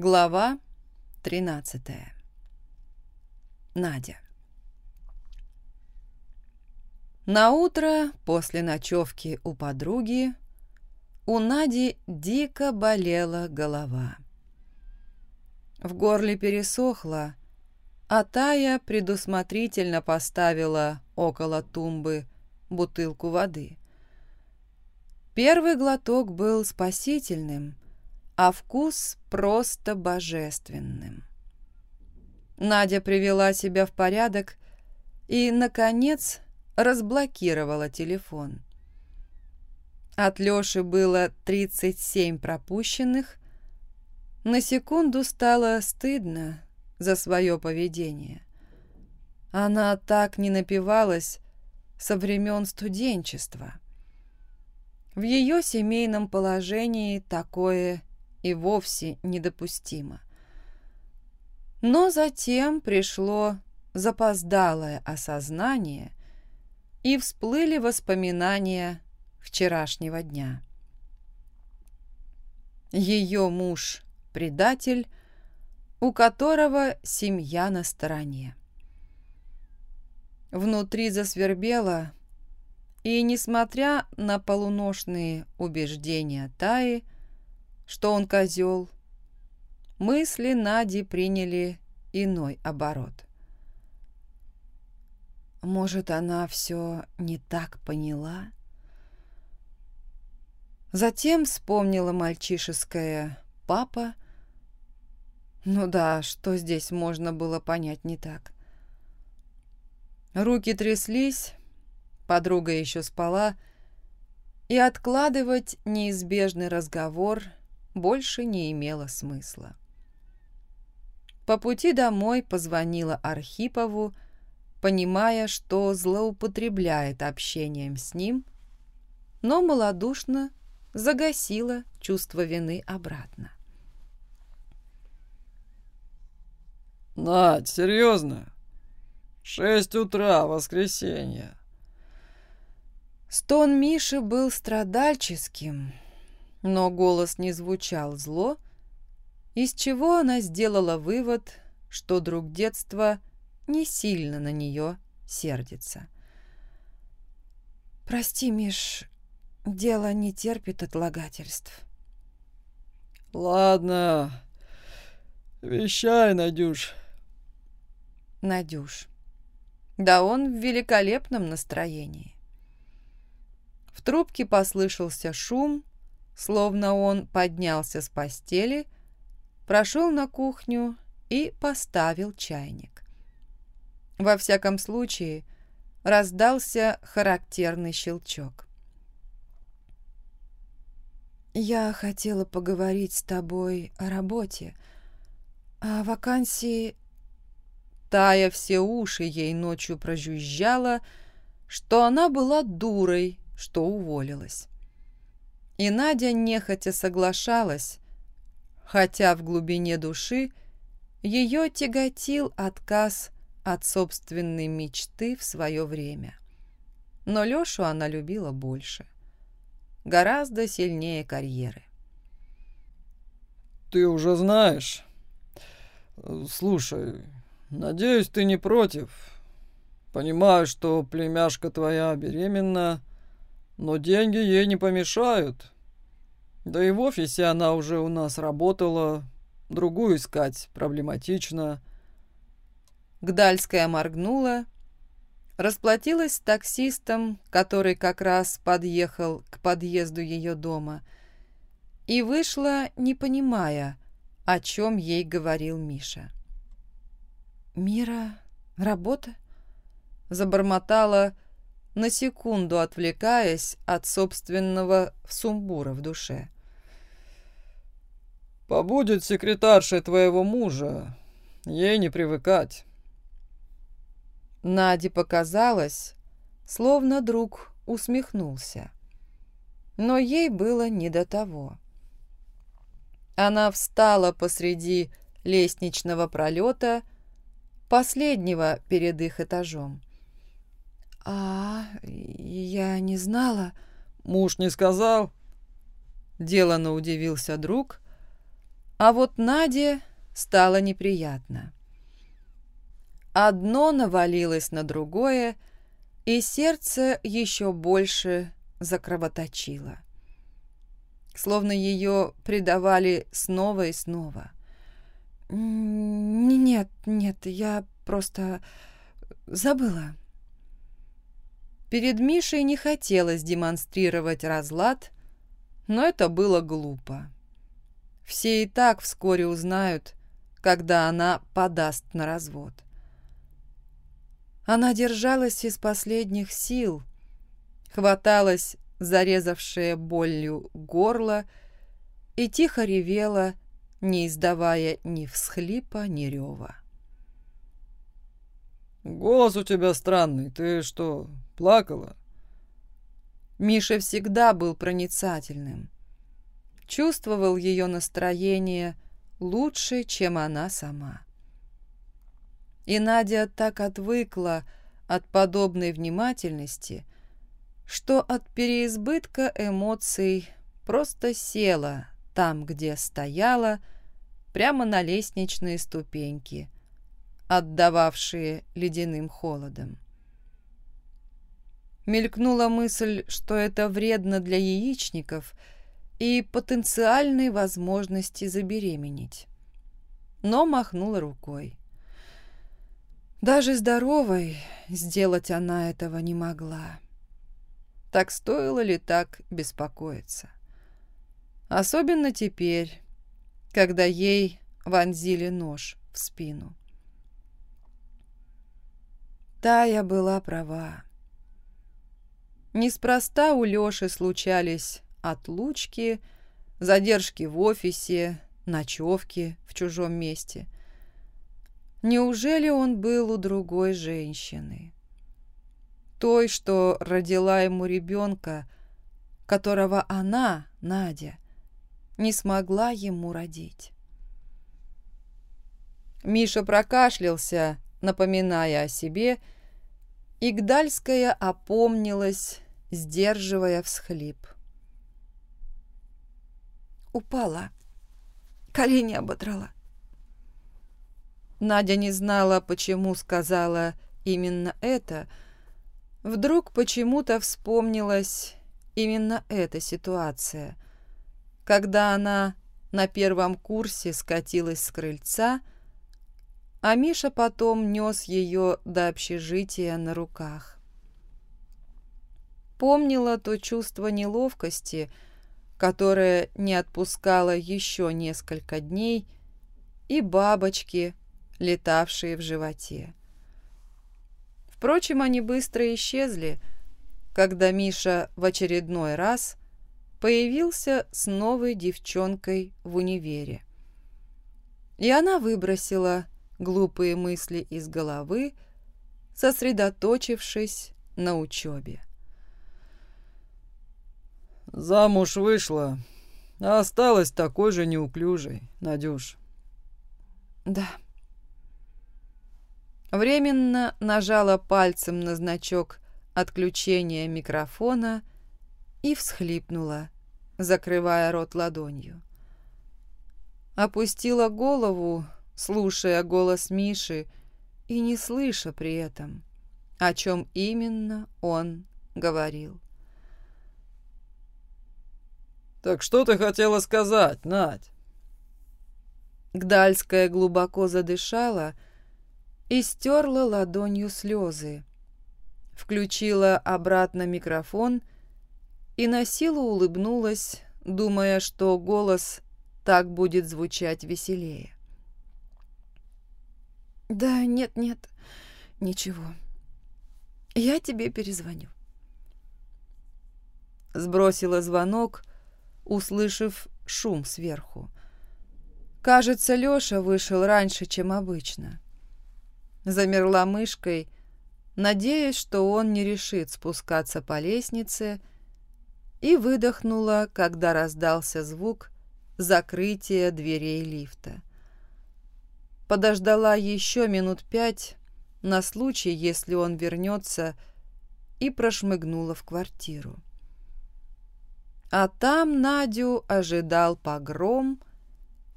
Глава 13. Надя. На утро после ночевки у подруги у Нади дико болела голова. В горле пересохло, а Тая предусмотрительно поставила около тумбы бутылку воды. Первый глоток был спасительным, а вкус просто божественным. Надя привела себя в порядок и, наконец, разблокировала телефон. От Лёши было 37 пропущенных. На секунду стало стыдно за свое поведение. Она так не напивалась со времен студенчества. В ее семейном положении такое и вовсе недопустимо. Но затем пришло запоздалое осознание, и всплыли воспоминания вчерашнего дня. Ее муж – предатель, у которого семья на стороне. Внутри засвербело, и, несмотря на полуношные убеждения Таи, что он козел, мысли Нади приняли иной оборот. Может, она все не так поняла? Затем вспомнила мальчишеское «папа». Ну да, что здесь можно было понять не так? Руки тряслись, подруга еще спала, и откладывать неизбежный разговор больше не имело смысла. По пути домой позвонила Архипову, понимая, что злоупотребляет общением с ним, но малодушно загасила чувство вины обратно. «Надь, серьезно? Шесть утра, воскресенье». Стон Миши был страдальческим, но голос не звучал зло, из чего она сделала вывод, что друг детства не сильно на нее сердится. «Прости, Миш, дело не терпит отлагательств». «Ладно, вещай, Надюш». Надюш. Да он в великолепном настроении. В трубке послышался шум, словно он поднялся с постели, прошел на кухню и поставил чайник. Во всяком случае, раздался характерный щелчок. «Я хотела поговорить с тобой о работе, о вакансии...» Тая все уши ей ночью прожужжала, что она была дурой, что уволилась. И Надя нехотя соглашалась, хотя в глубине души ее тяготил отказ от собственной мечты в свое время. Но Лешу она любила больше. Гораздо сильнее карьеры. «Ты уже знаешь. Слушай, надеюсь, ты не против. Понимаю, что племяшка твоя беременна, но деньги ей не помешают. Да и в офисе она уже у нас работала, другую искать проблематично. Гдальская моргнула, расплатилась с таксистом, который как раз подъехал к подъезду ее дома, и вышла, не понимая, о чем ей говорил Миша. «Мира? Работа?» Забормотала, на секунду отвлекаясь от собственного сумбура в душе. «Побудет секретаршей твоего мужа, ей не привыкать». Наде показалось, словно друг усмехнулся. Но ей было не до того. Она встала посреди лестничного пролета, последнего перед их этажом. «А, я не знала...» «Муж не сказал?» Делано удивился друг, А вот Наде стало неприятно. Одно навалилось на другое, и сердце еще больше закровоточило. Словно ее предавали снова и снова. «Нет, нет, я просто забыла». Перед Мишей не хотелось демонстрировать разлад, но это было глупо. Все и так вскоре узнают, когда она подаст на развод. Она держалась из последних сил, хваталась зарезавшая болью горло и тихо ревела, не издавая ни всхлипа, ни рева. «Голос у тебя странный. Ты что, плакала?» Миша всегда был проницательным. Чувствовал ее настроение лучше, чем она сама. И Надя так отвыкла от подобной внимательности, что от переизбытка эмоций просто села там, где стояла, прямо на лестничные ступеньки, отдававшие ледяным холодом. Мелькнула мысль, что это вредно для яичников и потенциальной возможности забеременеть. Но махнула рукой. Даже здоровой сделать она этого не могла. Так стоило ли так беспокоиться? Особенно теперь, когда ей вонзили нож в спину. Тая была права. Неспроста у Лёши случались отлучки, задержки в офисе, ночевки в чужом месте. Неужели он был у другой женщины? Той, что родила ему ребенка, которого она, Надя, не смогла ему родить. Миша прокашлялся, напоминая о себе, и Гдальская опомнилась, сдерживая всхлип. Упала. Колени ободрала. Надя не знала, почему сказала именно это. Вдруг почему-то вспомнилась именно эта ситуация, когда она на первом курсе скатилась с крыльца, а Миша потом нес ее до общежития на руках. Помнила то чувство неловкости, которое не отпускало еще несколько дней, и бабочки, летавшие в животе. Впрочем, они быстро исчезли, когда Миша в очередной раз появился с новой девчонкой в универе. И она выбросила глупые мысли из головы, сосредоточившись на учебе. «Замуж вышла, а осталась такой же неуклюжей, Надюш». «Да». Временно нажала пальцем на значок отключения микрофона и всхлипнула, закрывая рот ладонью. Опустила голову, слушая голос Миши и не слыша при этом, о чем именно он говорил. «Так что ты хотела сказать, Надь?» Гдальская глубоко задышала и стерла ладонью слезы, включила обратно микрофон и на силу улыбнулась, думая, что голос так будет звучать веселее. «Да нет-нет, ничего. Я тебе перезвоню». Сбросила звонок, услышав шум сверху. Кажется, Лёша вышел раньше, чем обычно. Замерла мышкой, надеясь, что он не решит спускаться по лестнице, и выдохнула, когда раздался звук закрытия дверей лифта подождала еще минут пять на случай, если он вернется, и прошмыгнула в квартиру. А там Надю ожидал погром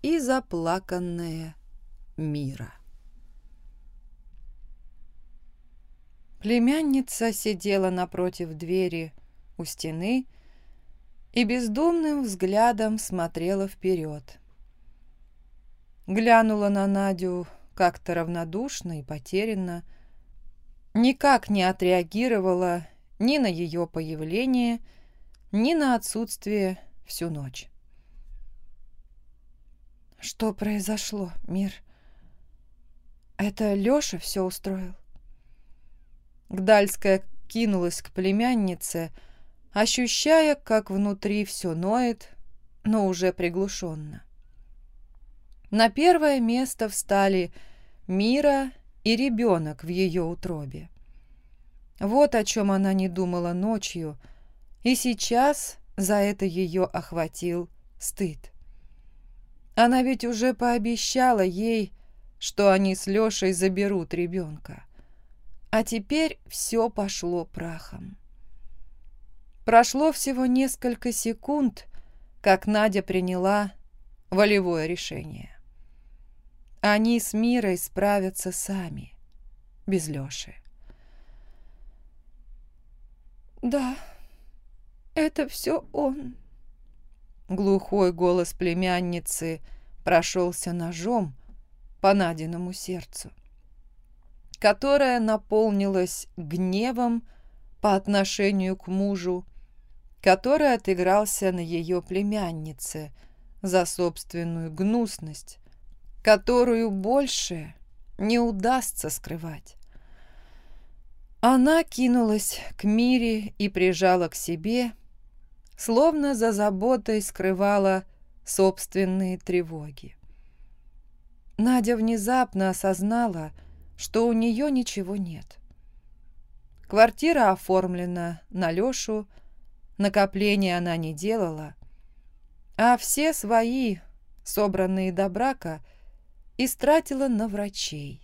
и заплаканная Мира. Племянница сидела напротив двери у стены и бездумным взглядом смотрела вперед. Глянула на Надю как-то равнодушно и потерянно, никак не отреагировала ни на ее появление, ни на отсутствие всю ночь. «Что произошло, Мир? Это Лёша все устроил?» Гдальская кинулась к племяннице, ощущая, как внутри все ноет, но уже приглушенно. На первое место встали Мира и ребенок в ее утробе. Вот о чем она не думала ночью, и сейчас за это ее охватил стыд. Она ведь уже пообещала ей, что они с Лешей заберут ребенка. А теперь все пошло прахом. Прошло всего несколько секунд, как Надя приняла волевое решение. Они с Мирой справятся сами, без Лёши. «Да, это все он», Глухой голос племянницы прошелся ножом по Надиному сердцу, которое наполнилось гневом по отношению к мужу, который отыгрался на ее племяннице за собственную гнусность, которую больше не удастся скрывать. Она кинулась к Мире и прижала к себе, словно за заботой скрывала собственные тревоги. Надя внезапно осознала, что у нее ничего нет. Квартира оформлена на Лешу, накопления она не делала, а все свои, собранные до брака, истратила на врачей.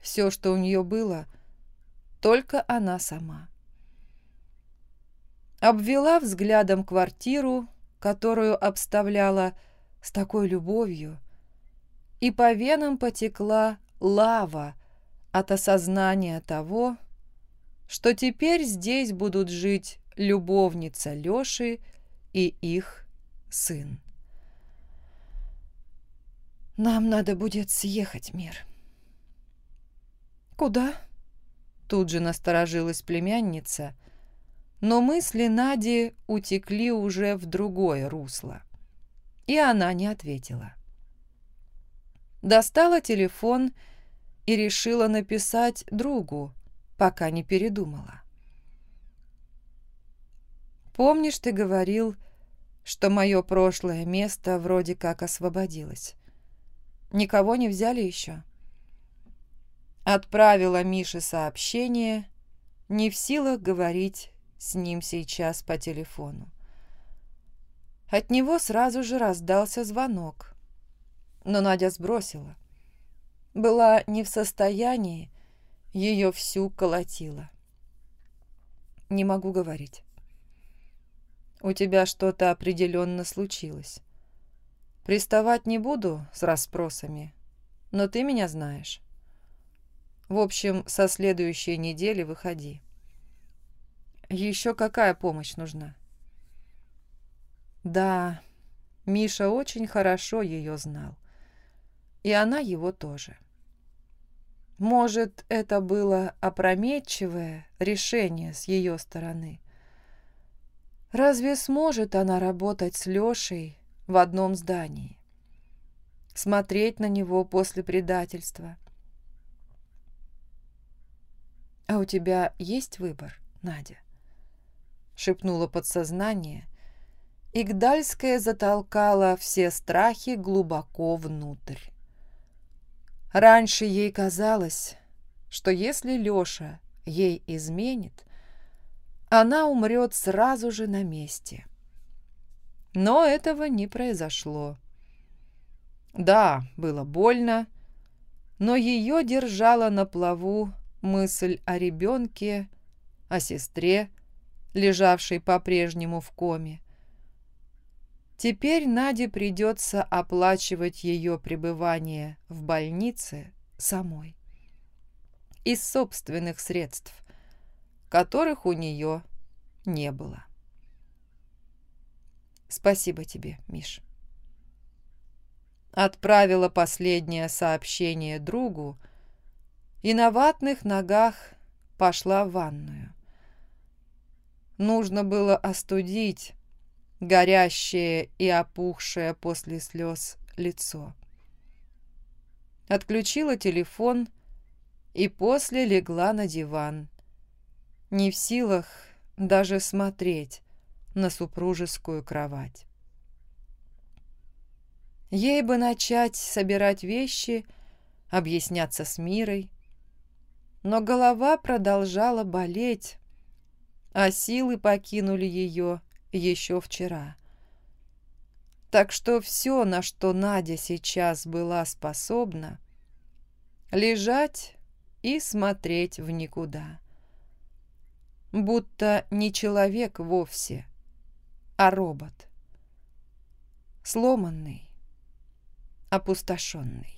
Все, что у нее было, только она сама обвела взглядом квартиру, которую обставляла с такой любовью, и по венам потекла лава от осознания того, что теперь здесь будут жить любовница Лёши и их сын. «Нам надо будет съехать, Мир». «Куда?» Тут же насторожилась племянница – но мысли Нади утекли уже в другое русло, и она не ответила. Достала телефон и решила написать другу, пока не передумала. «Помнишь, ты говорил, что мое прошлое место вроде как освободилось? Никого не взяли еще?» Отправила Мише сообщение, не в силах говорить с ним сейчас по телефону. От него сразу же раздался звонок, но Надя сбросила. Была не в состоянии, ее всю колотила. Не могу говорить. У тебя что-то определенно случилось. Приставать не буду с расспросами, но ты меня знаешь. В общем, со следующей недели выходи. Еще какая помощь нужна? Да, Миша очень хорошо ее знал. И она его тоже. Может, это было опрометчивое решение с ее стороны. Разве сможет она работать с Лешей в одном здании? Смотреть на него после предательства? А у тебя есть выбор, Надя? шепнуло подсознание, и Гдальская затолкала все страхи глубоко внутрь. Раньше ей казалось, что если Лёша ей изменит, она умрет сразу же на месте. Но этого не произошло. Да, было больно, но ее держала на плаву мысль о ребенке, о сестре, лежавший по-прежнему в коме. Теперь Наде придется оплачивать ее пребывание в больнице самой. Из собственных средств, которых у нее не было. Спасибо тебе, Миш. Отправила последнее сообщение другу и на ватных ногах пошла в ванную. Нужно было остудить горящее и опухшее после слез лицо. Отключила телефон и после легла на диван, не в силах даже смотреть на супружескую кровать. Ей бы начать собирать вещи, объясняться с мирой, но голова продолжала болеть, а силы покинули ее еще вчера. Так что все, на что Надя сейчас была способна, лежать и смотреть в никуда. Будто не человек вовсе, а робот. Сломанный, опустошенный.